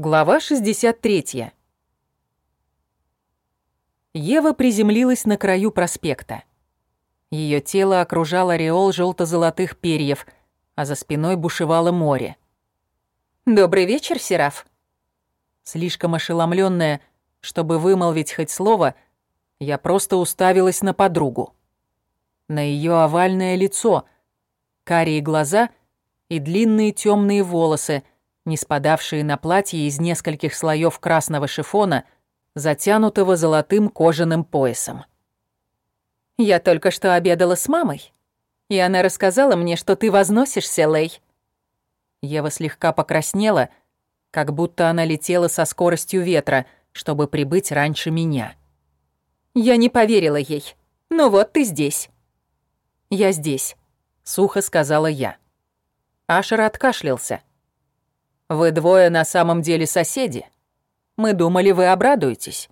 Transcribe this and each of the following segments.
Глава 63. Ева приземлилась на краю проспекта. Ее тело окружал ореол желто-золотых перьев, а за спиной бушевало море. «Добрый вечер, Сераф». Слишком ошеломленная, чтобы вымолвить хоть слово, я просто уставилась на подругу. На ее овальное лицо, карие глаза и длинные темные волосы — не спадавшие на платье из нескольких слоев красного шифона, затянутого золотым кожаным поясом. «Я только что обедала с мамой, и она рассказала мне, что ты возносишься, Лей». Ева слегка покраснела, как будто она летела со скоростью ветра, чтобы прибыть раньше меня. Я не поверила ей. Ну вот ты здесь. «Я здесь», — сухо сказала я. Ашер откашлялся. Вы двое на самом деле соседи. Мы думали, вы обрадуетесь.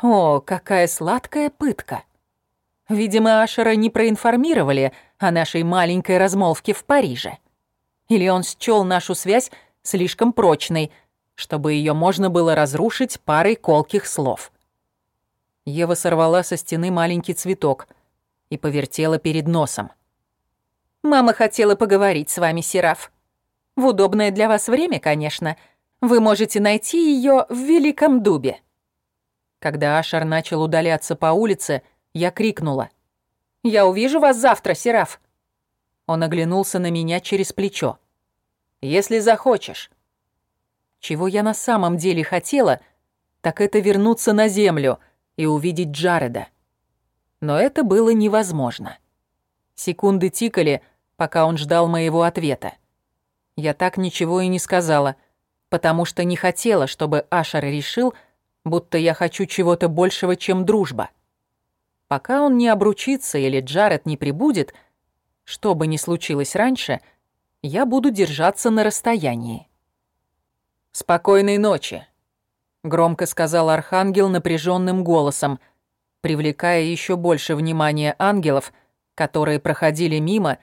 О, какая сладкая пытка. Видимо, Ашера не проинформировали о нашей маленькой размолвке в Париже. Или он счёл нашу связь слишком прочной, чтобы ее можно было разрушить парой колких слов. Ева сорвала со стены маленький цветок и повертела перед носом. «Мама хотела поговорить с вами, Сераф», в удобное для вас время, конечно. Вы можете найти ее в Великом Дубе». Когда Ашар начал удаляться по улице, я крикнула. «Я увижу вас завтра, Сераф». Он оглянулся на меня через плечо. «Если захочешь». Чего я на самом деле хотела, так это вернуться на землю и увидеть Джареда. Но это было невозможно. Секунды тикали, пока он ждал моего ответа. Я так ничего и не сказала, потому что не хотела, чтобы Ашер решил, будто я хочу чего-то большего, чем дружба. Пока он не обручится или Джаред не прибудет, что бы ни случилось раньше, я буду держаться на расстоянии. «Спокойной ночи», — громко сказал Архангел напряженным голосом, привлекая еще больше внимания ангелов, которые проходили мимо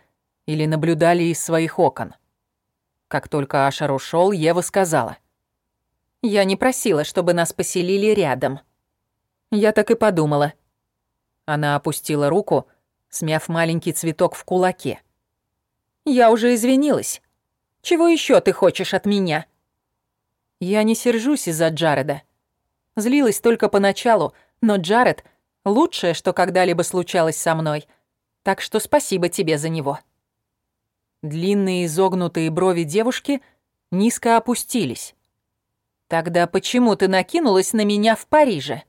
или наблюдали из своих окон. Как только Ашер ушел, Ева сказала. «Я не просила, чтобы нас поселили рядом». Я так и подумала. Она опустила руку, смяв маленький цветок в кулаке. «Я уже извинилась. Чего еще ты хочешь от меня?» Я не сержусь из-за Джареда. Злилась только поначалу, но Джаред — лучшее, что когда-либо случалось со мной. Так что спасибо тебе за него. Длинные изогнутые брови девушки низко опустились. «Тогда почему ты накинулась на меня в Париже?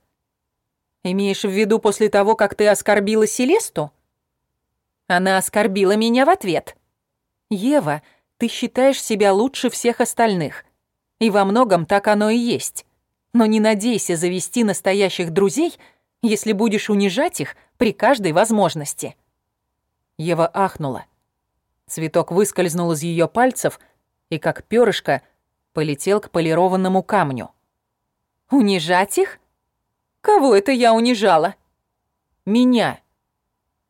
Имеешь в виду после того, как ты оскорбила Селесту?» Она оскорбила меня в ответ. «Ева, ты считаешь себя лучше всех остальных. И во многом так оно и есть. Но не надейся завести настоящих друзей, если будешь унижать их при каждой возможности». Ева ахнула. Цветок выскользнул из ее пальцев и, как перышко, полетел к полированному камню. «Унижать их? Кого это я унижала?» «Меня».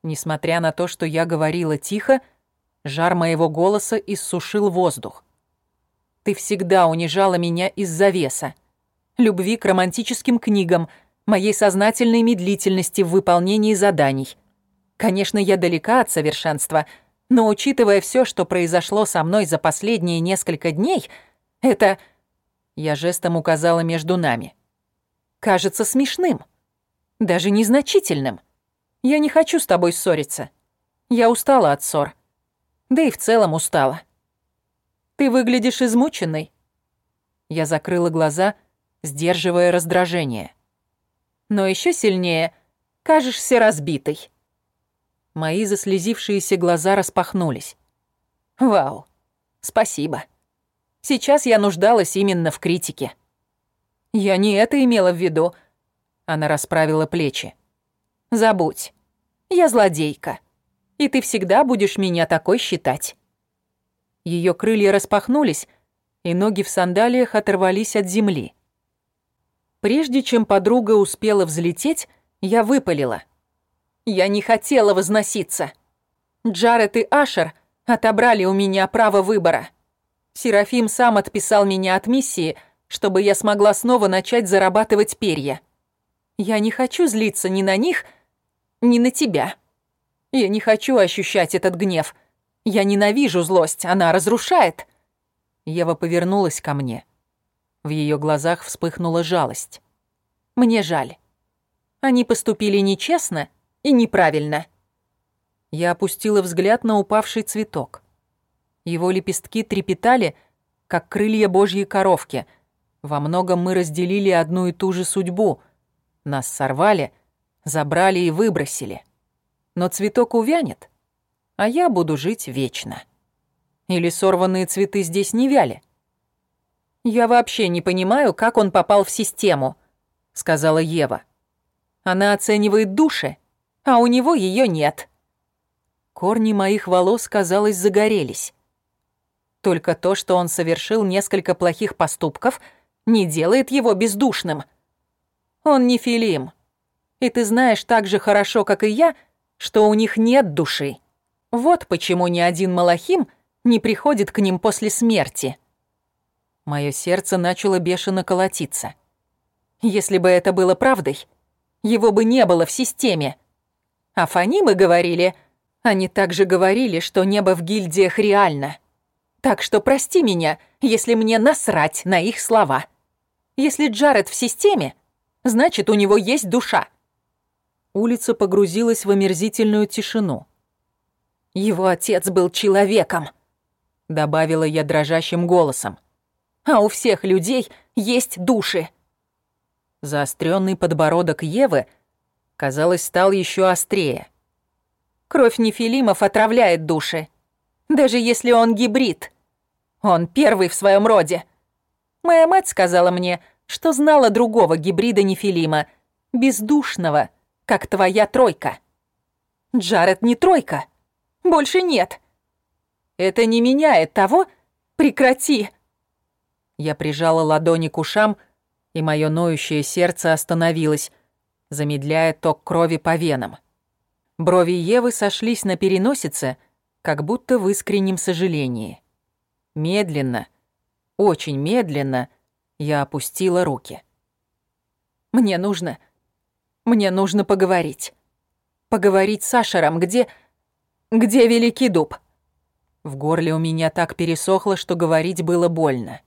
Несмотря на то, что я говорила тихо, жар моего голоса иссушил воздух. «Ты всегда унижала меня из-за веса, любви к романтическим книгам, моей сознательной медлительности в выполнении заданий. Конечно, я далека от совершенства — но учитывая все, что произошло со мной за последние несколько дней, это... Я жестом указала между нами. Кажется смешным. Даже незначительным. Я не хочу с тобой ссориться. Я устала от ссор. Да и в целом устала. Ты выглядишь измученной. Я закрыла глаза, сдерживая раздражение. Но еще сильнее кажешься разбитой. Мои заслезившиеся глаза распахнулись. Вау, спасибо. Сейчас я нуждалась именно в критике. Я не это имела в виду. Она расправила плечи. Забудь. Я злодейка. И ты всегда будешь меня такой считать. Ее крылья распахнулись, и ноги в сандалиях оторвались от земли. Прежде чем подруга успела взлететь, я выпалила — я не хотела возноситься. Джаред и Ашер отобрали у меня право выбора. Серафим сам отписал меня от миссии, чтобы я смогла снова начать зарабатывать перья. Я не хочу злиться ни на них, ни на тебя. Я не хочу ощущать этот гнев. Я ненавижу злость, она разрушает. Ева повернулась ко мне. В ее глазах вспыхнула жалость. Мне жаль. Они поступили нечестно и неправильно. Я опустила взгляд на упавший цветок. Его лепестки трепетали, как крылья божьей коровки. Во многом мы разделили одну и ту же судьбу. Нас сорвали, забрали и выбросили. Но цветок увянет, а я буду жить вечно. Или сорванные цветы здесь не вяли? «Я вообще не понимаю, как он попал в систему», — сказала Ева. «Она оценивает души, а у него ее нет». Корни моих волос, казалось, загорелись. Только то, что он совершил несколько плохих поступков, не делает его бездушным. Он не Филим. И ты знаешь так же хорошо, как и я, что у них нет души. Вот почему ни один Малахим не приходит к ним после смерти. Мое сердце начало бешено колотиться. Если бы это было правдой, его бы не было в системе. А фанимы говорили, они также говорили, что небо в гильдиях реально. Так что прости меня, если мне насрать на их слова. Если Джаред в системе, значит, у него есть душа. Улица погрузилась в омерзительную тишину. Его отец был человеком, добавила я дрожащим голосом. А у всех людей есть души. Заостренный подбородок Евы, казалось, стал еще острее. Кровь нефилимов отравляет души, даже если он гибрид. Он первый в своем роде. Моя мать сказала мне, что знала другого гибрида нефилима, бездушного, как твоя тройка. Джаред не тройка. Больше нет. Это не меняет того... Прекрати!» Я прижала ладони к ушам, и мое ноющее сердце остановилось, замедляя ток крови по венам. Брови Евы сошлись на переносице, как будто в искреннем сожалении. Медленно, очень медленно я опустила руки. «Мне нужно... Мне нужно поговорить. Поговорить с Ашером, где... Где Великий Дуб?» В горле у меня так пересохло, что говорить было больно.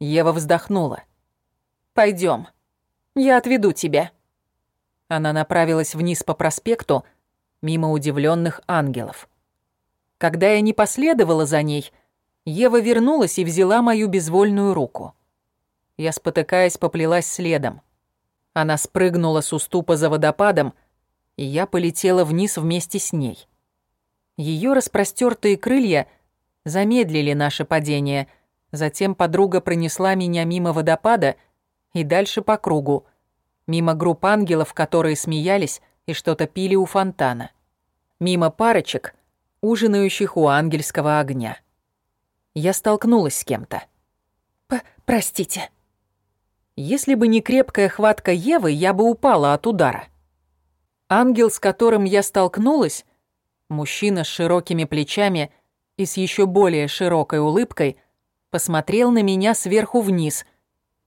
Ева вздохнула. Пойдем, я отведу тебя». Она направилась вниз по проспекту, мимо удивленных ангелов. Когда я не последовала за ней, Ева вернулась и взяла мою безвольную руку. Я, спотыкаясь, поплелась следом. Она спрыгнула с уступа за водопадом, и я полетела вниз вместе с ней. Ее распростертые крылья замедлили наше падение. Затем подруга пронесла меня мимо водопада и дальше по кругу, мимо групп ангелов, которые смеялись и что-то пили у фонтана. Мимо парочек, ужинающих у ангельского огня. Я столкнулась с кем-то. «Простите». Если бы не крепкая хватка Евы, я бы упала от удара. Ангел, с которым я столкнулась, Мужчина с широкими плечами и с еще более широкой улыбкой посмотрел на меня сверху вниз,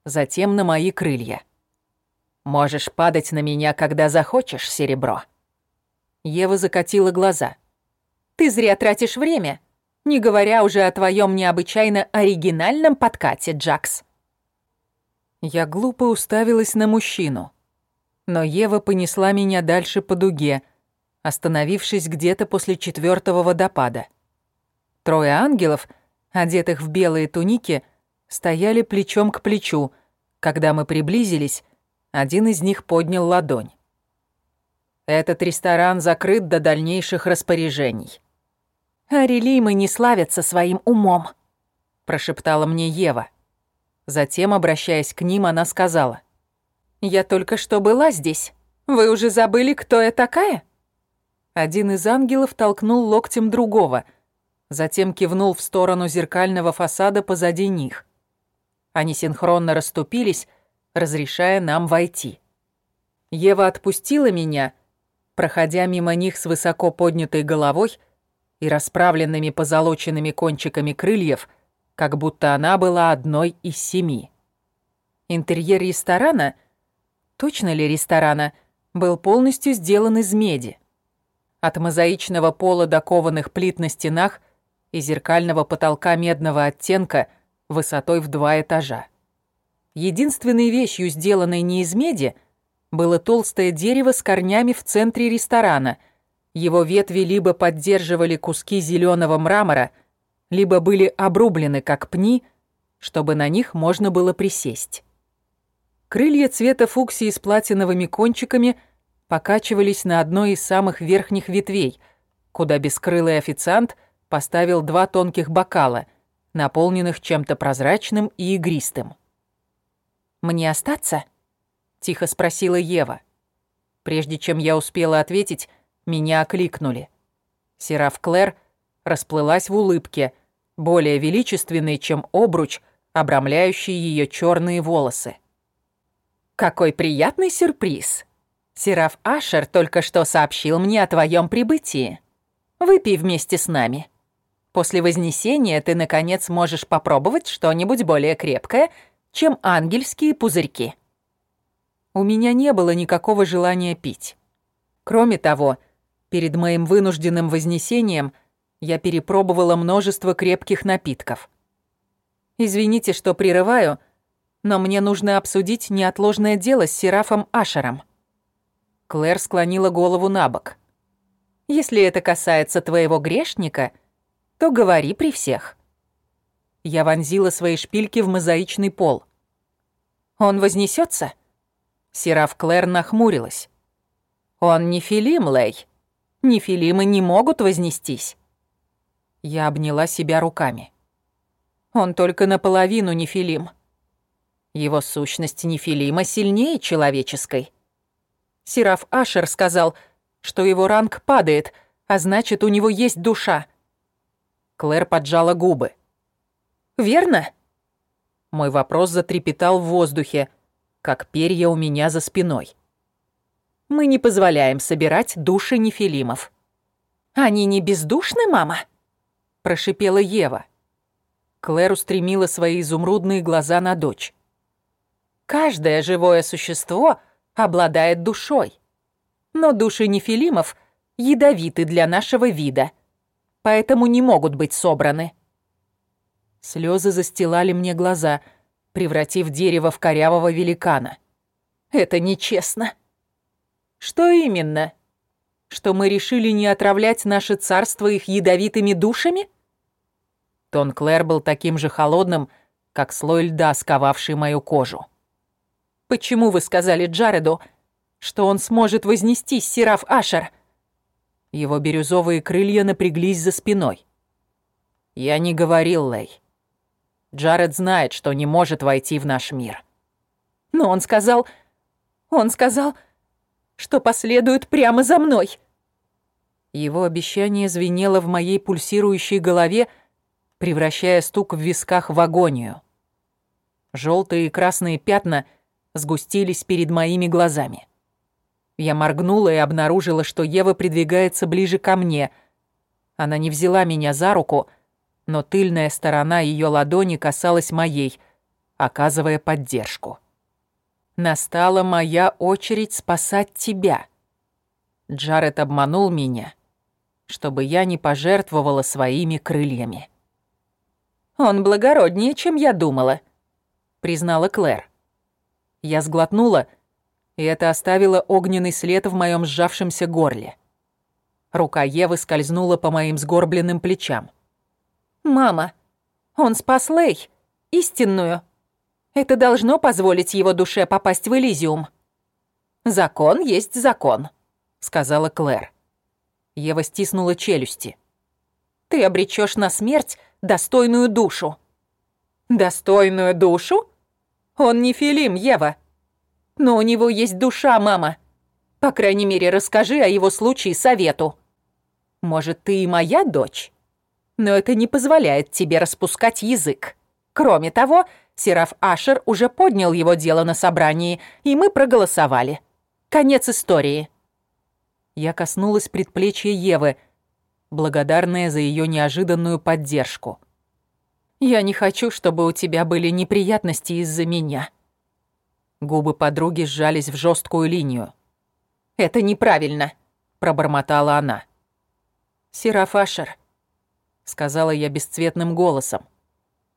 затем на мои крылья. «Можешь падать на меня, когда захочешь, серебро». Ева закатила глаза. «Ты зря тратишь время, не говоря уже о твоем необычайно оригинальном подкате, Джакс». Я глупо уставилась на мужчину, но Ева понесла меня дальше по дуге, остановившись где-то после четвертого водопада. Трое ангелов, одетых в белые туники, стояли плечом к плечу. Когда мы приблизились, один из них поднял ладонь. «Этот ресторан закрыт до дальнейших распоряжений». «Арелимы не славятся своим умом», — прошептала мне Ева. Затем, обращаясь к ним, она сказала. «Я только что была здесь. Вы уже забыли, кто я такая?» Один из ангелов толкнул локтем другого, затем кивнул в сторону зеркального фасада позади них. Они синхронно расступились, разрешая нам войти. Ева отпустила меня, проходя мимо них с высоко поднятой головой и расправленными позолоченными кончиками крыльев, как будто она была одной из семи. Интерьер ресторана, точно ли ресторана, был полностью сделан из меди. От мозаичного пола до кованых плит на стенах и зеркального потолка медного оттенка высотой в два этажа. Единственной вещью, сделанной не из меди, было толстое дерево с корнями в центре ресторана. Его ветви либо поддерживали куски зеленого мрамора, либо были обрублены как пни, чтобы на них можно было присесть. Крылья цвета фуксии с платиновыми кончиками покачивались на одной из самых верхних ветвей, куда бескрылый официант поставил два тонких бокала, наполненных чем-то прозрачным и игристым. «Мне остаться?» — тихо спросила Ева. Прежде чем я успела ответить, меня окликнули. Сераф Клэр расплылась в улыбке, более величественной, чем обруч, обрамляющий ее черные волосы. «Какой приятный сюрприз! Сераф Ашер только что сообщил мне о твоем прибытии. Выпей вместе с нами. После Вознесения ты, наконец, можешь попробовать что-нибудь более крепкое, чем ангельские пузырьки». У меня не было никакого желания пить. Кроме того, перед моим вынужденным вознесением я перепробовала множество крепких напитков. Извините, что прерываю, — но мне нужно обсудить неотложное дело с Серафом Ашером». Клэр склонила голову на бок. «Если это касается твоего грешника, то говори при всех». Я вонзила свои шпильки в мозаичный пол. «Он вознесется? Сераф Клэр нахмурилась. «Он не Филим, Лей. Нефилимы не могут вознестись». Я обняла себя руками. «Он только наполовину Нефилим. Его сущность Нефилима сильнее человеческой. Сераф Ашер сказал, что его ранг падает, а значит, у него есть душа. Клэр поджала губы. «Верно?» Мой вопрос затрепетал в воздухе, как перья у меня за спиной. «Мы не позволяем собирать души нефилимов». «Они не бездушны, мама?» – прошипела Ева. Клэр устремила свои изумрудные глаза на дочь. Каждое живое существо обладает душой. Но души нефилимов ядовиты для нашего вида, поэтому не могут быть собраны. Слезы застилали мне глаза, превратив дерево в корявого великана. Это нечестно. Что именно? Что мы решили не отравлять наше царство их ядовитыми душами? Тон Клэр был таким же холодным, как слой льда, сковавший мою кожу. Почему вы сказали Джареду, что он сможет вознестись, Сераф Ашер?» Его бирюзовые крылья напряглись за спиной. «Я не говорил, Лей. Джаред знает, что не может войти в наш мир». «Но он сказал... Он сказал, что последует прямо за мной». Его обещание звенело в моей пульсирующей голове, превращая стук в висках в агонию. Желтые и красные пятна — сгустились перед моими глазами. Я моргнула и обнаружила, что Ева придвигается ближе ко мне. Она не взяла меня за руку, но тыльная сторона ее ладони касалась моей, оказывая поддержку. Настала моя очередь спасать тебя. Джаред обманул меня, чтобы я не пожертвовала своими крыльями. «Он благороднее, чем я думала», — признала Клэр. Я сглотнула, и это оставило огненный след в моем сжавшемся горле. Рука Евы скользнула по моим сгорбленным плечам. «Мама, он спас Лей, истинную. Это должно позволить его душе попасть в Элизиум». «Закон есть закон», — сказала Клэр. Ева стиснула челюсти. «Ты обречешь на смерть достойную душу». «Достойную душу?» Он не Филим, Ева. Но у него есть душа, мама. По крайней мере, расскажи о его случае совету. Может, ты и моя дочь? Но это не позволяет тебе распускать язык. Кроме того, Сераф Ашер уже поднял его дело на собрании, и мы проголосовали. Конец истории. Я коснулась предплечья Евы, благодарная за ее неожиданную поддержку. Я не хочу, чтобы у тебя были неприятности из-за меня. Губы подруги сжались в жесткую линию. «Это неправильно», — пробормотала она. «Серафашер», — сказала я бесцветным голосом.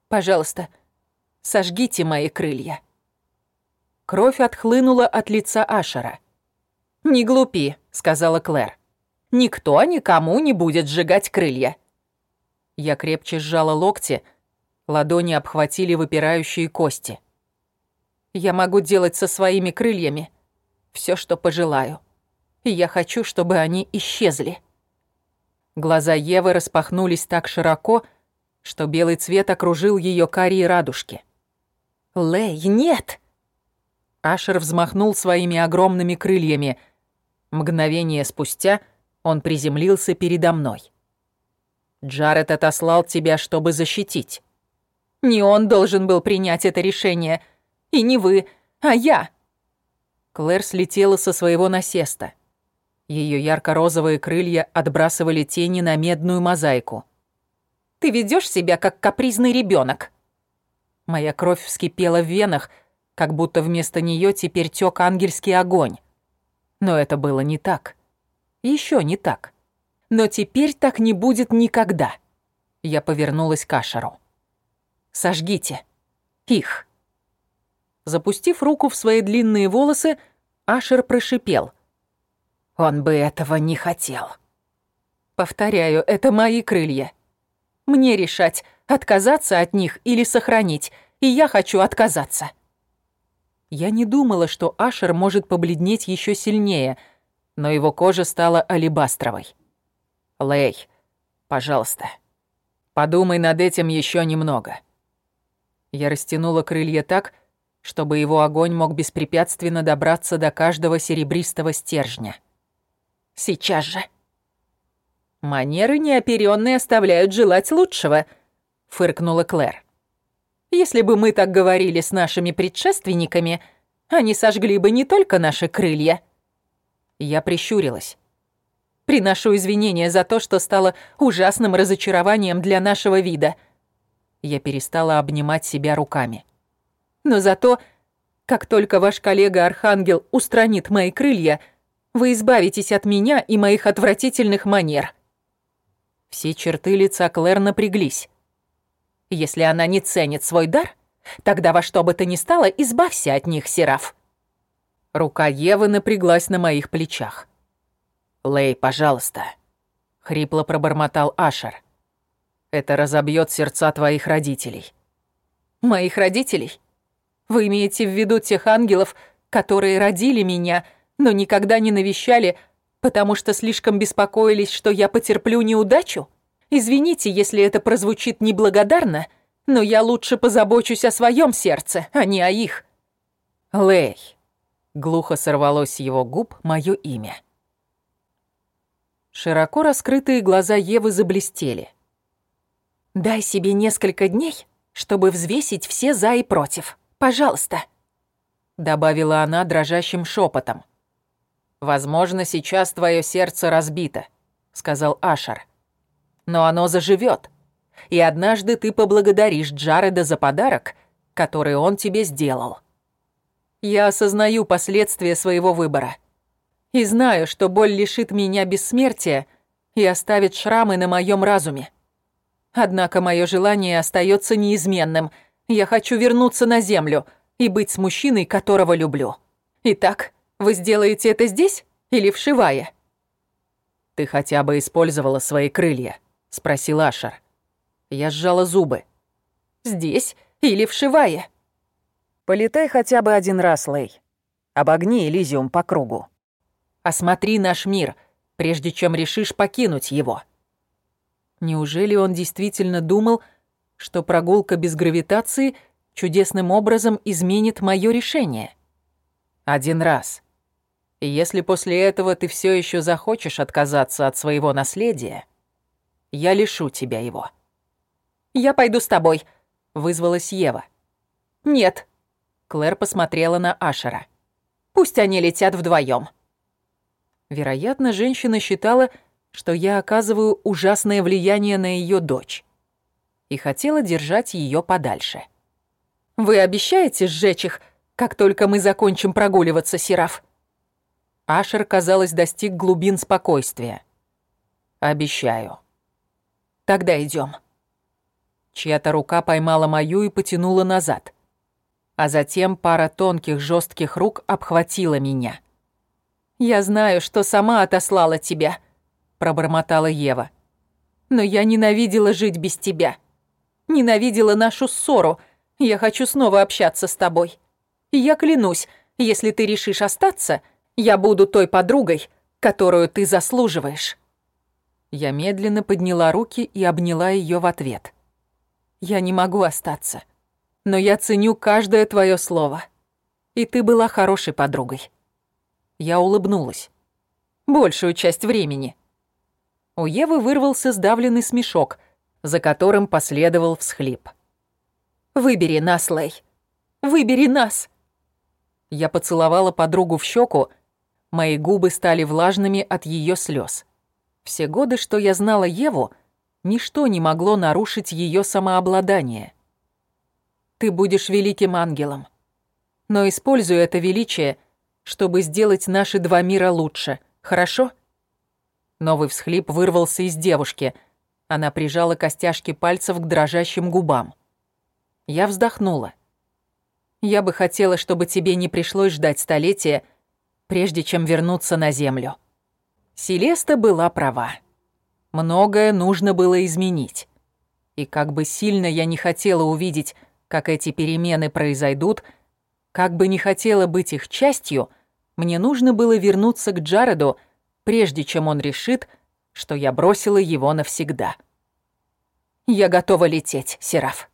«Пожалуйста, сожгите мои крылья». Кровь отхлынула от лица Ашера. «Не глупи», — сказала Клэр. «Никто никому не будет сжигать крылья». Я крепче сжала локти, ладони обхватили выпирающие кости. «Я могу делать со своими крыльями все, что пожелаю. И я хочу, чтобы они исчезли». Глаза Евы распахнулись так широко, что белый цвет окружил ее карие радужки. «Лэй, нет!» Ашер взмахнул своими огромными крыльями. Мгновение спустя он приземлился передо мной. «Джаред отослал тебя, чтобы защитить». «Не он должен был принять это решение. И не вы, а я». Клэр слетела со своего насеста. Ее ярко-розовые крылья отбрасывали тени на медную мозаику. «Ты ведешь себя, как капризный ребенок. Моя кровь вскипела в венах, как будто вместо нее теперь тек ангельский огонь. Но это было не так. Еще не так. Но теперь так не будет никогда. Я повернулась к Ашеру. «Сожгите. Их». Запустив руку в свои длинные волосы, Ашер прошипел. «Он бы этого не хотел». «Повторяю, это мои крылья. Мне решать, отказаться от них или сохранить, и я хочу отказаться». Я не думала, что Ашер может побледнеть еще сильнее, но его кожа стала алебастровой. «Лэй, пожалуйста, подумай над этим еще немного». Я растянула крылья так, чтобы его огонь мог беспрепятственно добраться до каждого серебристого стержня. «Сейчас же». «Манеры неоперённые оставляют желать лучшего», — фыркнула Клэр. Если бы мы так говорили с нашими предшественниками, они сожгли бы не только наши крылья. Я прищурилась. Приношу извинения за то, что стало ужасным разочарованием для нашего вида. Я перестала обнимать себя руками. Но зато, как только ваш коллега-архангел устранит мои крылья, вы избавитесь от меня и моих отвратительных манер. Все черты лица Клэр напряглись. Если она не ценит свой дар, тогда во что бы то ни стало, избавься от них, Сераф». Рука Евы напряглась на моих плечах. «Лэй, пожалуйста», — хрипло пробормотал Ашер. «Это разобьет сердца твоих родителей». «Моих родителей? Вы имеете в виду тех ангелов, которые родили меня, но никогда не навещали, потому что слишком беспокоились, что я потерплю неудачу?» Извините, если это прозвучит неблагодарно, но я лучше позабочусь о своем сердце, а не о их». «Лэй», — глухо сорвалось с его губ мое имя. Широко раскрытые глаза Евы заблестели. «Дай себе несколько дней, чтобы взвесить все за и против. Пожалуйста», — добавила она дрожащим шепотом. «Возможно, сейчас твое сердце разбито», — сказал Ашер но оно заживет. И однажды ты поблагодаришь Джареда за подарок, который он тебе сделал. Я осознаю последствия своего выбора. И знаю, что боль лишит меня бессмертия и оставит шрамы на моем разуме. Однако мое желание остается неизменным. Я хочу вернуться на землю и быть с мужчиной, которого люблю. Итак, вы сделаете это здесь или в Шивае? Ты хотя бы использовала свои крылья спросил Ашер. Я сжала зубы. «Здесь или в Шивае?» «Полетай хотя бы один раз, Лей. Обогни Элизиум по кругу. Осмотри наш мир, прежде чем решишь покинуть его». Неужели он действительно думал, что прогулка без гравитации чудесным образом изменит мое решение? Один раз. И если после этого ты все еще захочешь отказаться от своего наследия, я лишу тебя его». «Я пойду с тобой», — вызвалась Ева. «Нет». Клэр посмотрела на Ашера. «Пусть они летят вдвоем. Вероятно, женщина считала, что я оказываю ужасное влияние на ее дочь и хотела держать ее подальше. «Вы обещаете сжечь их как только мы закончим прогуливаться, Сераф». Ашер, казалось, достиг глубин спокойствия. «Обещаю». «Тогда идем. Чья-то рука поймала мою и потянула назад. А затем пара тонких жестких рук обхватила меня. «Я знаю, что сама отослала тебя», — пробормотала Ева. «Но я ненавидела жить без тебя. Ненавидела нашу ссору. Я хочу снова общаться с тобой. Я клянусь, если ты решишь остаться, я буду той подругой, которую ты заслуживаешь». Я медленно подняла руки и обняла ее в ответ. «Я не могу остаться, но я ценю каждое твое слово. И ты была хорошей подругой». Я улыбнулась. «Большую часть времени». У Евы вырвался сдавленный смешок, за которым последовал всхлип. «Выбери нас, Лей. Выбери нас!» Я поцеловала подругу в щеку, мои губы стали влажными от ее слез. Все годы, что я знала Еву, ничто не могло нарушить ее самообладание. «Ты будешь великим ангелом, но используй это величие чтобы сделать наши два мира лучше. Хорошо?» Новый всхлип вырвался из девушки. Она прижала костяшки пальцев к дрожащим губам. Я вздохнула. «Я бы хотела, чтобы тебе не пришлось ждать столетия, прежде чем вернуться на Землю». Селеста была права. Многое нужно было изменить. И как бы сильно я не хотела увидеть, как эти перемены произойдут, как бы не хотела быть их частью, мне нужно было вернуться к Джареду, прежде чем он решит, что я бросила его навсегда. «Я готова лететь, Сераф».